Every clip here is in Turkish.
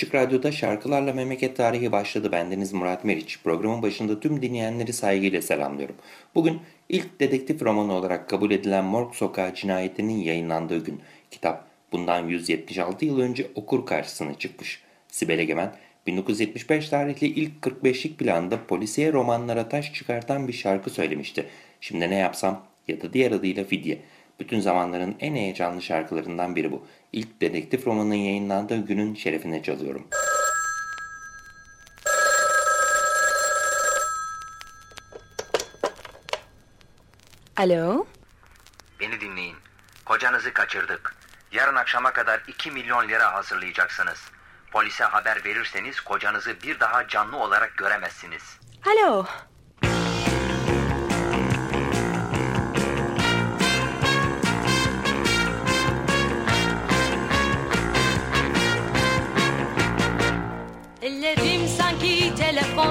Açık Radyo'da Şarkılarla Memleket Tarihi başladı. Bendeniz Murat Meriç. Programın başında tüm dinleyenleri saygıyla selamlıyorum. Bugün ilk dedektif romanı olarak kabul edilen Morg Sokağı cinayetinin yayınlandığı gün. Kitap bundan 176 yıl önce okur karşısına çıkmış. Sibel Egemen 1975 tarihli ilk 45'lik planda polisiye romanlara taş çıkartan bir şarkı söylemişti. Şimdi ne yapsam ya da diğer adıyla Fidye. Bütün zamanların en heyecanlı şarkılarından biri bu. İlk dedektif romanının yayınlandığı günün şerefine çalıyorum. Alo? Beni dinleyin. Kocanızı kaçırdık. Yarın akşama kadar 2 milyon lira hazırlayacaksınız. Polise haber verirseniz kocanızı bir daha canlı olarak göremezsiniz. Alo?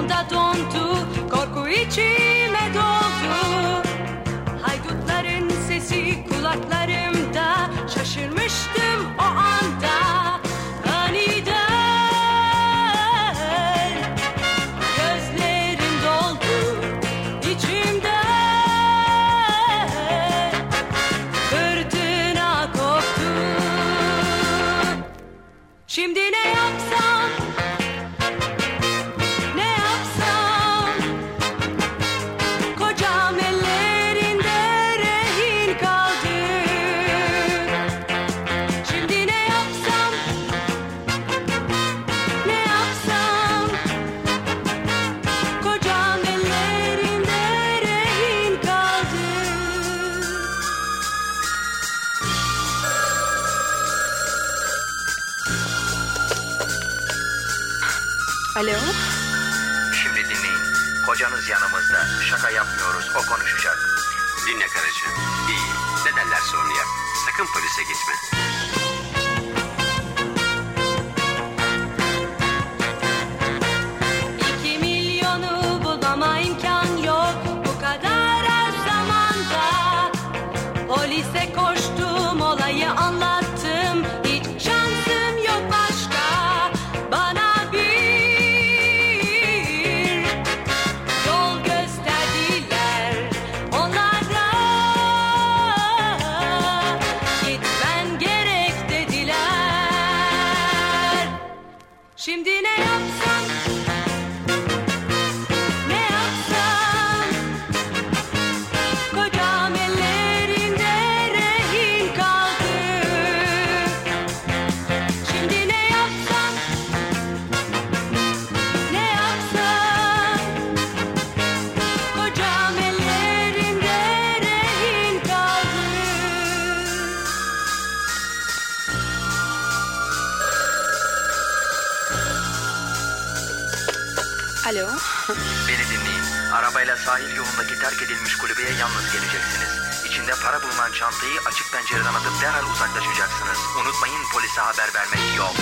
am dat-o în tu, corcuicii Alo? Şimdi dinleyin. Kocanız yanımızda. Şaka yapmıyoruz. O konuşacak. Dinle karıcığım. İyi. Ne derlerse onu yap. Sakın polise gitme. Yolundaki terk edilmiş kulübeye yalnız geleceksiniz. İçinde para bulunan çantayı açık pencereden atıp derhal uzaklaşacaksınız. Unutmayın polise haber vermek yok.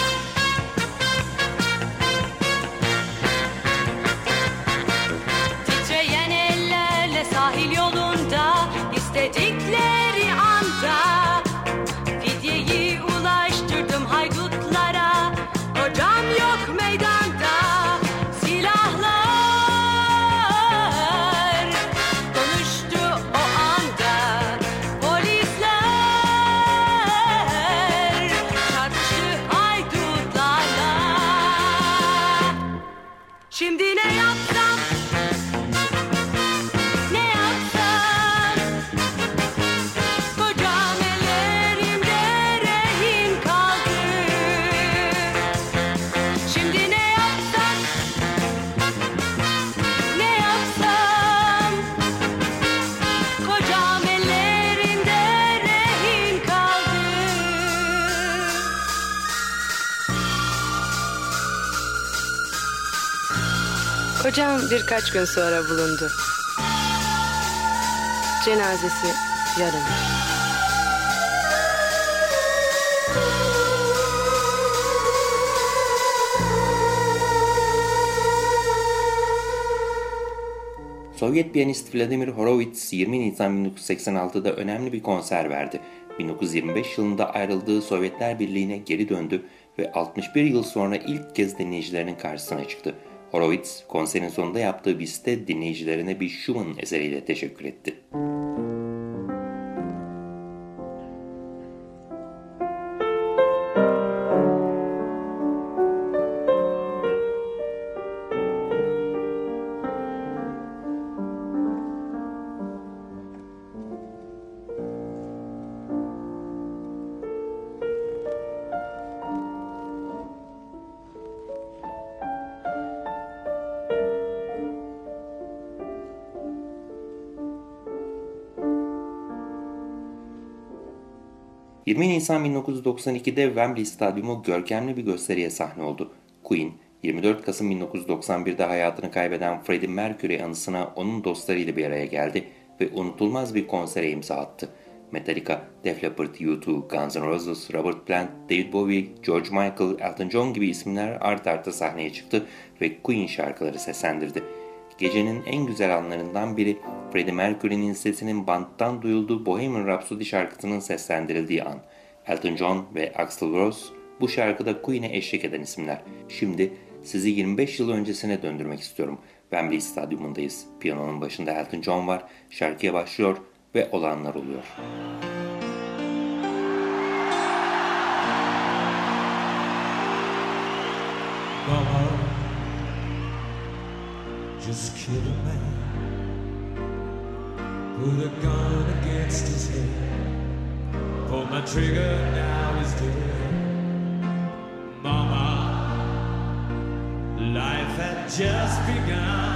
Kocam birkaç gün sonra bulundu. Cenazesi yarın. Sovyet piyanist Vladimir Horowitz 20 Nisan 1986'da önemli bir konser verdi. 1925 yılında ayrıldığı Sovyetler Birliği'ne geri döndü ve 61 yıl sonra ilk kez dinleyicilerinin karşısına çıktı. Horowitz konserin sonunda yaptığı biste dinleyicilerine bir Schumann eseriyle teşekkür etti. 20 Nisan 1992'de Wembley Stadyumu görkemli bir gösteriye sahne oldu. Queen, 24 Kasım 1991'de hayatını kaybeden Freddie Mercury anısına onun dostlarıyla bir araya geldi ve unutulmaz bir konsere imza attı. Metallica, Def Leppard, U2, Guns N' Roses, Robert Plant, David Bowie, George Michael, Elton John gibi isimler art arda sahneye çıktı ve Queen şarkıları seslendirdi. Gecenin en güzel anlarından biri Freddie Mercury'nin sesinin banttan duyulduğu Bohemian Rhapsody şarkısının seslendirildiği an. Elton John ve Axl Rose bu şarkıda Queen'e eşlik eden isimler. Şimdi sizi 25 yıl öncesine döndürmek istiyorum. Wembley Stadyumundayız. Piyanonun başında Elton John var. Şarkıya başlıyor ve olanlar oluyor. Mama just killed a man. Put a gun against his head. Pulled my trigger, now he's dead. Mama, life had just begun.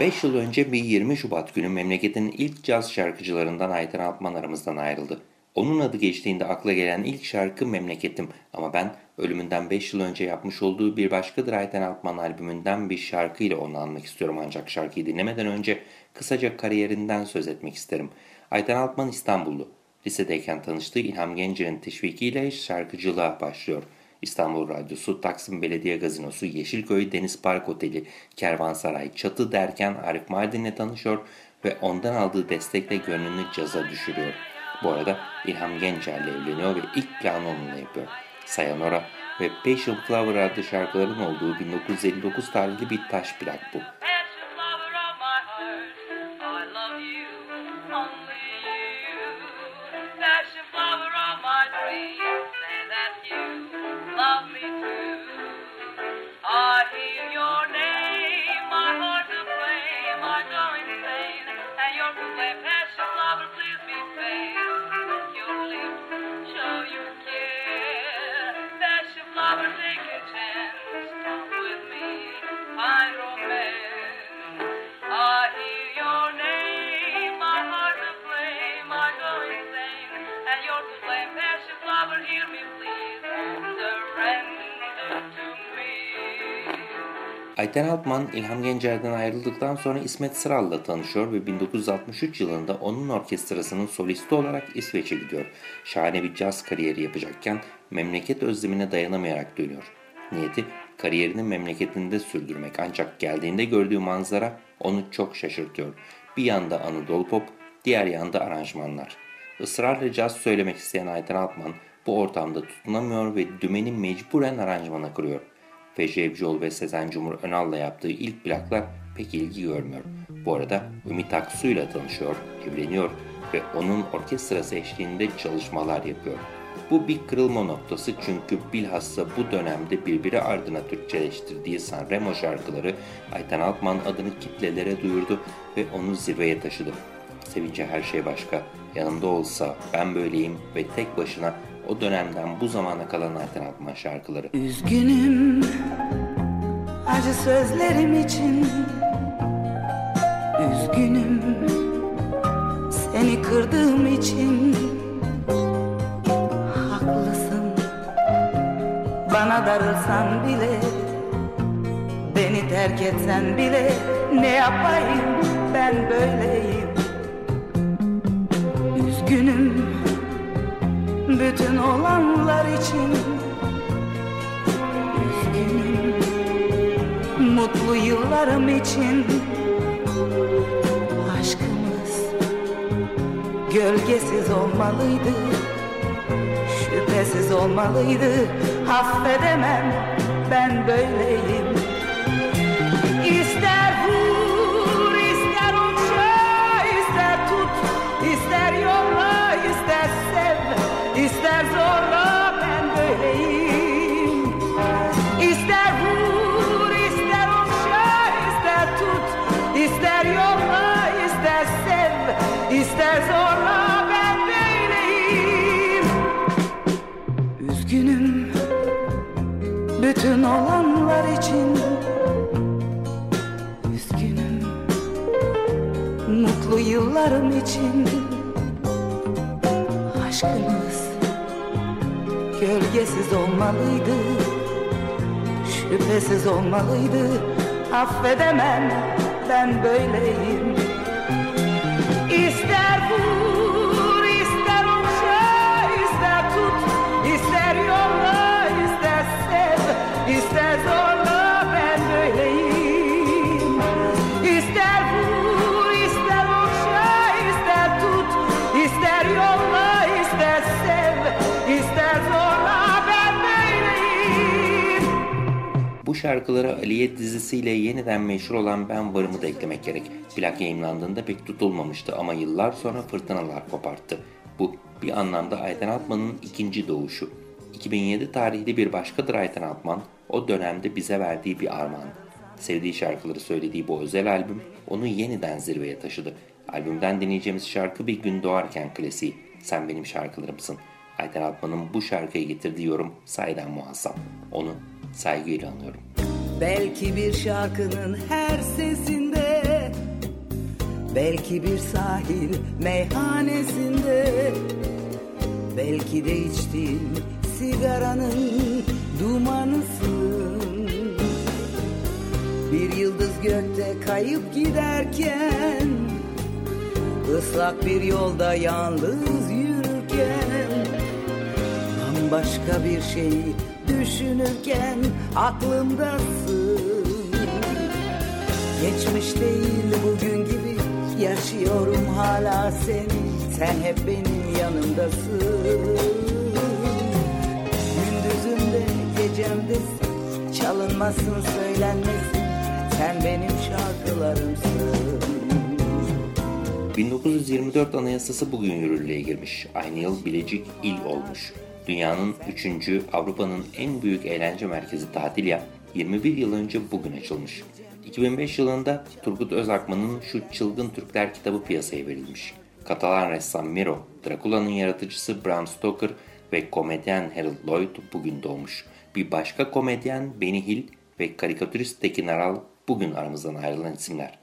5 yıl önce bir 20 Şubat günü memleketin ilk caz şarkıcılarından Ayten Altman aramızdan ayrıldı. Onun adı geçtiğinde akla gelen ilk şarkı Memleketim ama ben ölümünden 5 yıl önce yapmış olduğu bir başkadır Ayten Altman albümünden bir şarkıyla onu anmak istiyorum ancak şarkıyı dinlemeden önce kısaca kariyerinden söz etmek isterim. Ayten Altman İstanbullu. Lisedeyken tanıştığı İlham Gencer'in teşvikiyle şarkıcılığa başlıyor. İstanbul Radyosu, Taksim Belediye Gazinosu, Yeşilköy Deniz Park Oteli, Kervansaray, Çatı derken Arif Mardin'le tanışıyor ve ondan aldığı destekle gönlünü caza düşürüyor. Bu arada İlham Gencer'le evleniyor ve ilk planı onunla yapıyor. Sayonara ve Passion Flower adlı şarkıların olduğu 1959 tarihli bir taş plak bu. Ayten Altman, İlham Gencer'den ayrıldıktan sonra İsmet Sıral'la tanışıyor ve 1963 yılında onun orkestrasının solisti olarak İsveç'e gidiyor. Şahane bir caz kariyeri yapacakken memleket özlemine dayanamayarak dönüyor. Niyeti kariyerini memleketinde sürdürmek ancak geldiğinde gördüğü manzara onu çok şaşırtıyor. Bir yanda Anadolu Pop, diğer yanda aranjmanlar. Israrla caz söylemek isteyen Ayten Altman bu ortamda tutunamıyor ve dümeni mecburen aranjmana kuruyor. Fece Evcioğlu ve Sezen Cumhur Önal'la yaptığı ilk plaklar pek ilgi görmüyor. Bu arada Ümit Aksu ile tanışıyor, evleniyor ve onun orkestrası eşliğinde çalışmalar yapıyor. Bu bir kırılma noktası çünkü bilhassa bu dönemde birbiri ardına Türkçeleştirdiği Sanremo şarkıları Ayten Altman adını kitlelere duyurdu ve onu zirveye taşıdı. Sevince her şey başka, yanımda olsa ben böyleyim ve tek başına o dönemden bu zamana kalan Ayten Altman şarkıları. Üzgünüm acı sözlerim için Üzgünüm seni kırdığım için bana darılsan bile Beni terk etsen bile ne yapayım ben böyleyim? Üzgünüm bütün olanlar için. Üzgünüm mutlu yıllarım için. Aşkımız gölgesiz olmalıydı Şüphesiz olmalıydı Affedemem ben böyleyim İster vur, ister okşa, ister tut, ister yolla, ister sev, ister zorla ben böyleyim. İster vur, ister okşa, ister tut, ister yolla, ister sev, ister zorla bütün olanlar için Üzgünüm. Mutlu yıllarım için Aşkımız gölgesiz olmalıydı Şüphesiz olmalıydı. Affedemem ben böyleyim şarkılara Aliye dizisiyle yeniden meşhur olan Ben Varım'ı da eklemek gerek. Plak yayınlandığında pek tutulmamıştı ama yıllar sonra fırtınalar koparttı. Bu bir anlamda Ayten Altman'ın ikinci doğuşu. 2007 tarihli bir başkadır Ayten Altman, o dönemde bize verdiği bir armağan. Sevdiği şarkıları söylediği bu özel albüm onu yeniden zirveye taşıdı. Albümden dinleyeceğimiz şarkı Bir Gün Doğarken klasiği. Sen benim şarkılarımsın. Ayten Altman'ın bu şarkıya getirdiği yorum sayeden muazzam. Onu saygıyla anıyorum. Belki bir şarkının her sesinde Belki bir sahil meyhanesinde Belki de içtiğin sigaranın dumanısın Bir yıldız gökte kayıp giderken ıslak bir yolda yalnız yürürken Bambaşka bir şeyi düşünürken aklımdasın Geçmiş değil bugün gibi yaşıyorum hala seni Sen hep benim yanımdasın Gündüzümde gecemdesin Çalınmasın söylenmesin Sen benim şarkılarımsın 1924 Anayasası bugün yürürlüğe girmiş. Aynı yıl Bilecik il olmuş. Dünyanın 3. Avrupa'nın en büyük eğlence merkezi Tatilya 21 yıl önce bugün açılmış. 2005 yılında Turgut Özakman'ın Şu Çılgın Türkler kitabı piyasaya verilmiş. Katalan ressam Miro, Dracula'nın yaratıcısı Bram Stoker ve komedyen Harold Lloyd bugün doğmuş. Bir başka komedyen Benny Hill ve karikatürist Tekin Aral bugün aramızdan ayrılan isimler.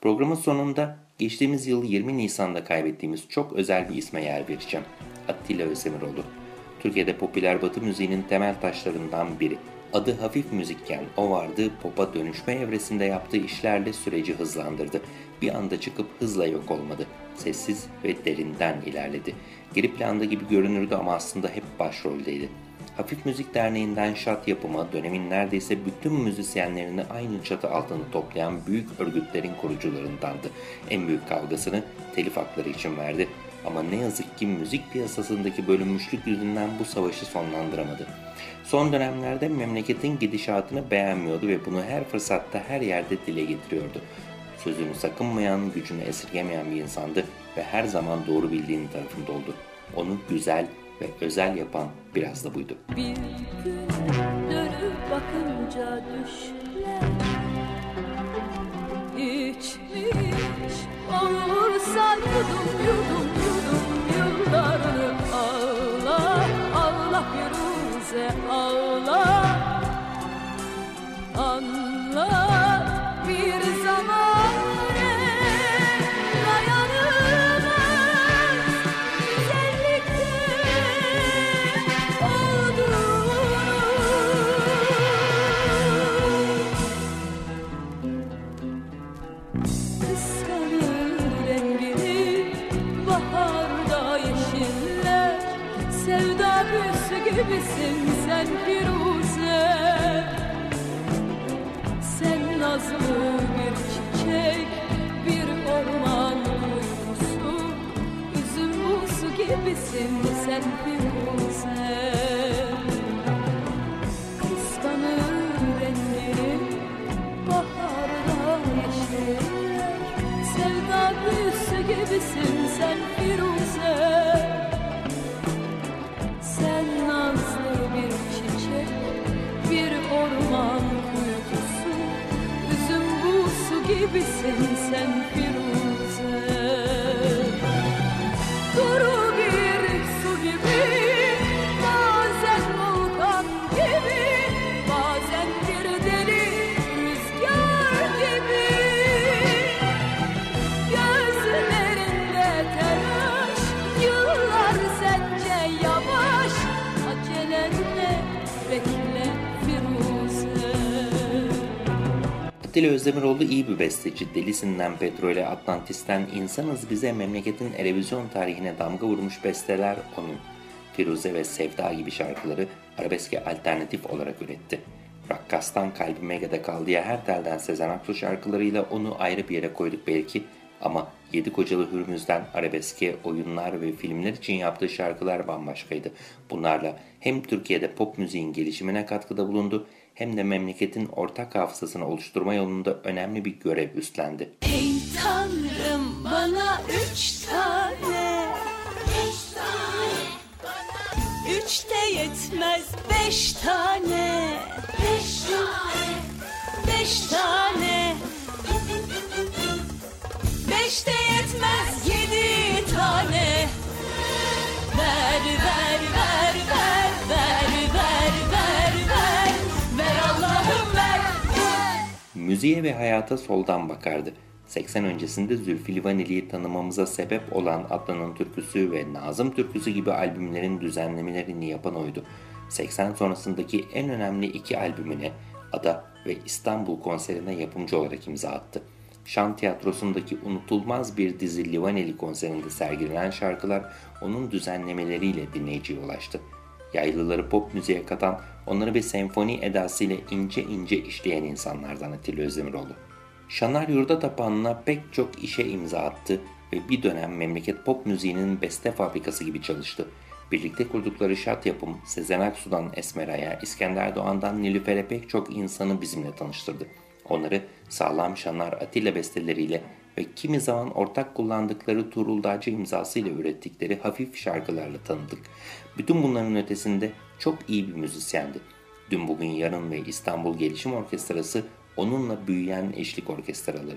Programın sonunda geçtiğimiz yıl 20 Nisan'da kaybettiğimiz çok özel bir isme yer vereceğim. Attila Özdemiroğlu. Türkiye'de popüler batı müziğinin temel taşlarından biri. Adı hafif müzikken o vardı pop'a dönüşme evresinde yaptığı işlerle süreci hızlandırdı. Bir anda çıkıp hızla yok olmadı. Sessiz ve derinden ilerledi. Geri planda gibi görünürdü ama aslında hep başroldeydi. Hafif Müzik Derneği'nden şat yapıma dönemin neredeyse bütün müzisyenlerini aynı çatı altında toplayan büyük örgütlerin kurucularındandı. En büyük kavgasını telif hakları için verdi. Ama ne yazık ki müzik piyasasındaki bölünmüşlük yüzünden bu savaşı sonlandıramadı. Son dönemlerde memleketin gidişatını beğenmiyordu ve bunu her fırsatta her yerde dile getiriyordu. Sözünü sakınmayan, gücünü esirgemeyen bir insandı ve her zaman doğru bildiğinin tarafında oldu. Onu güzel ve özel yapan biraz da buydu. Bir gün dönüp bakınca düşler İçmiş yudum yudum yudum Firuze ağla Anla gibisin sen Firuze Atilla Özdemiroğlu iyi bir besteci. Delisinden Petrol'e, Atlantis'ten İnsanız Bize memleketin televizyon tarihine damga vurmuş besteler onun. Firuze ve Sevda gibi şarkıları arabeske alternatif olarak üretti. Rakkas'tan Kalbime Gede Kaldıya her telden Sezen Aksu şarkılarıyla onu ayrı bir yere koyduk belki ama Yedi Kocalı Hürmüz'den arabeske, oyunlar ve filmler için yaptığı şarkılar bambaşkaydı. Bunlarla hem Türkiye'de pop müziğin gelişimine katkıda bulundu hem de memleketin ortak hafızasını oluşturma yolunda önemli bir görev üstlendi. Ey Tanrım bana üç tane. Üç tane. Üç de yetmez beş tane. Beş tane. Beş tane. Beş de yetmez Müziğe ve hayata soldan bakardı. 80 öncesinde Zülfü Livaneli'yi tanımamıza sebep olan Adnan'ın türküsü ve Nazım türküsü gibi albümlerin düzenlemelerini yapan oydu. 80 sonrasındaki en önemli iki albümüne Ada ve İstanbul konserine yapımcı olarak imza attı. Şan tiyatrosundaki unutulmaz bir dizi Livaneli konserinde sergilenen şarkılar onun düzenlemeleriyle dinleyiciye ulaştı. Yaylıları pop müziğe katan, onları bir senfoni edasıyla ince ince işleyen insanlardan Atilla Özdemiroğlu. Şanar Yurda Tapan'la pek çok işe imza attı ve bir dönem memleket pop müziğinin beste fabrikası gibi çalıştı. Birlikte kurdukları şat yapım Sezen Aksu'dan Esmera'ya, İskender Doğan'dan Nilüfer'e pek çok insanı bizimle tanıştırdı. Onları sağlam Şanar Atilla besteleriyle ve kimi zaman ortak kullandıkları Tuğrul Dağcı imzasıyla ürettikleri hafif şarkılarla tanıdık. Bütün bunların ötesinde çok iyi bir müzisyendi. Dün bugün yarın ve İstanbul Gelişim Orkestrası onunla büyüyen eşlik orkestraları.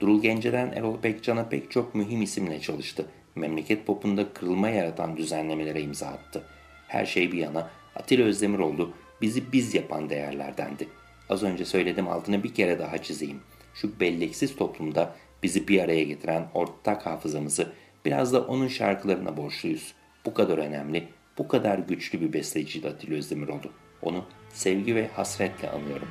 Durul Gence'den Erol Pekcan'a pek çok mühim isimle çalıştı. Memleket popunda kırılma yaratan düzenlemelere imza attı. Her şey bir yana Atilla Özdemiroğlu bizi biz yapan değerlerdendi. Az önce söyledim altını bir kere daha çizeyim. Şu belleksiz toplumda bizi bir araya getiren ortak hafızamızı biraz da onun şarkılarına borçluyuz. Bu kadar önemli, bu kadar güçlü bir besteciydi Atilla Özdemiroğlu. Onu sevgi ve hasretle anıyorum.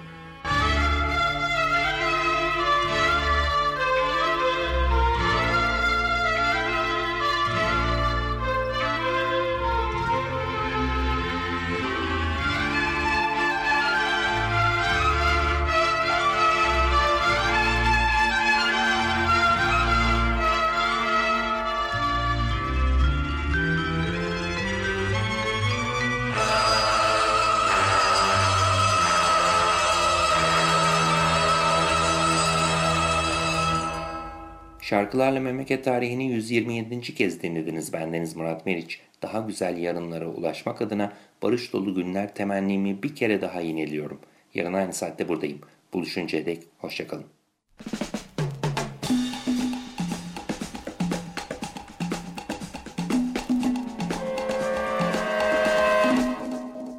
Şarkılarla Memleket Tarihini 127. kez dinlediniz bendeniz Murat Meriç. Daha güzel yarınlara ulaşmak adına barış dolu günler temennimi bir kere daha yineliyorum. Yarın aynı saatte buradayım. Buluşuncaya dek hoşçakalın.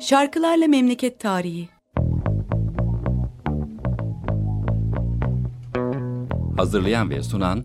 Şarkılarla Memleket Tarihi Hazırlayan ve sunan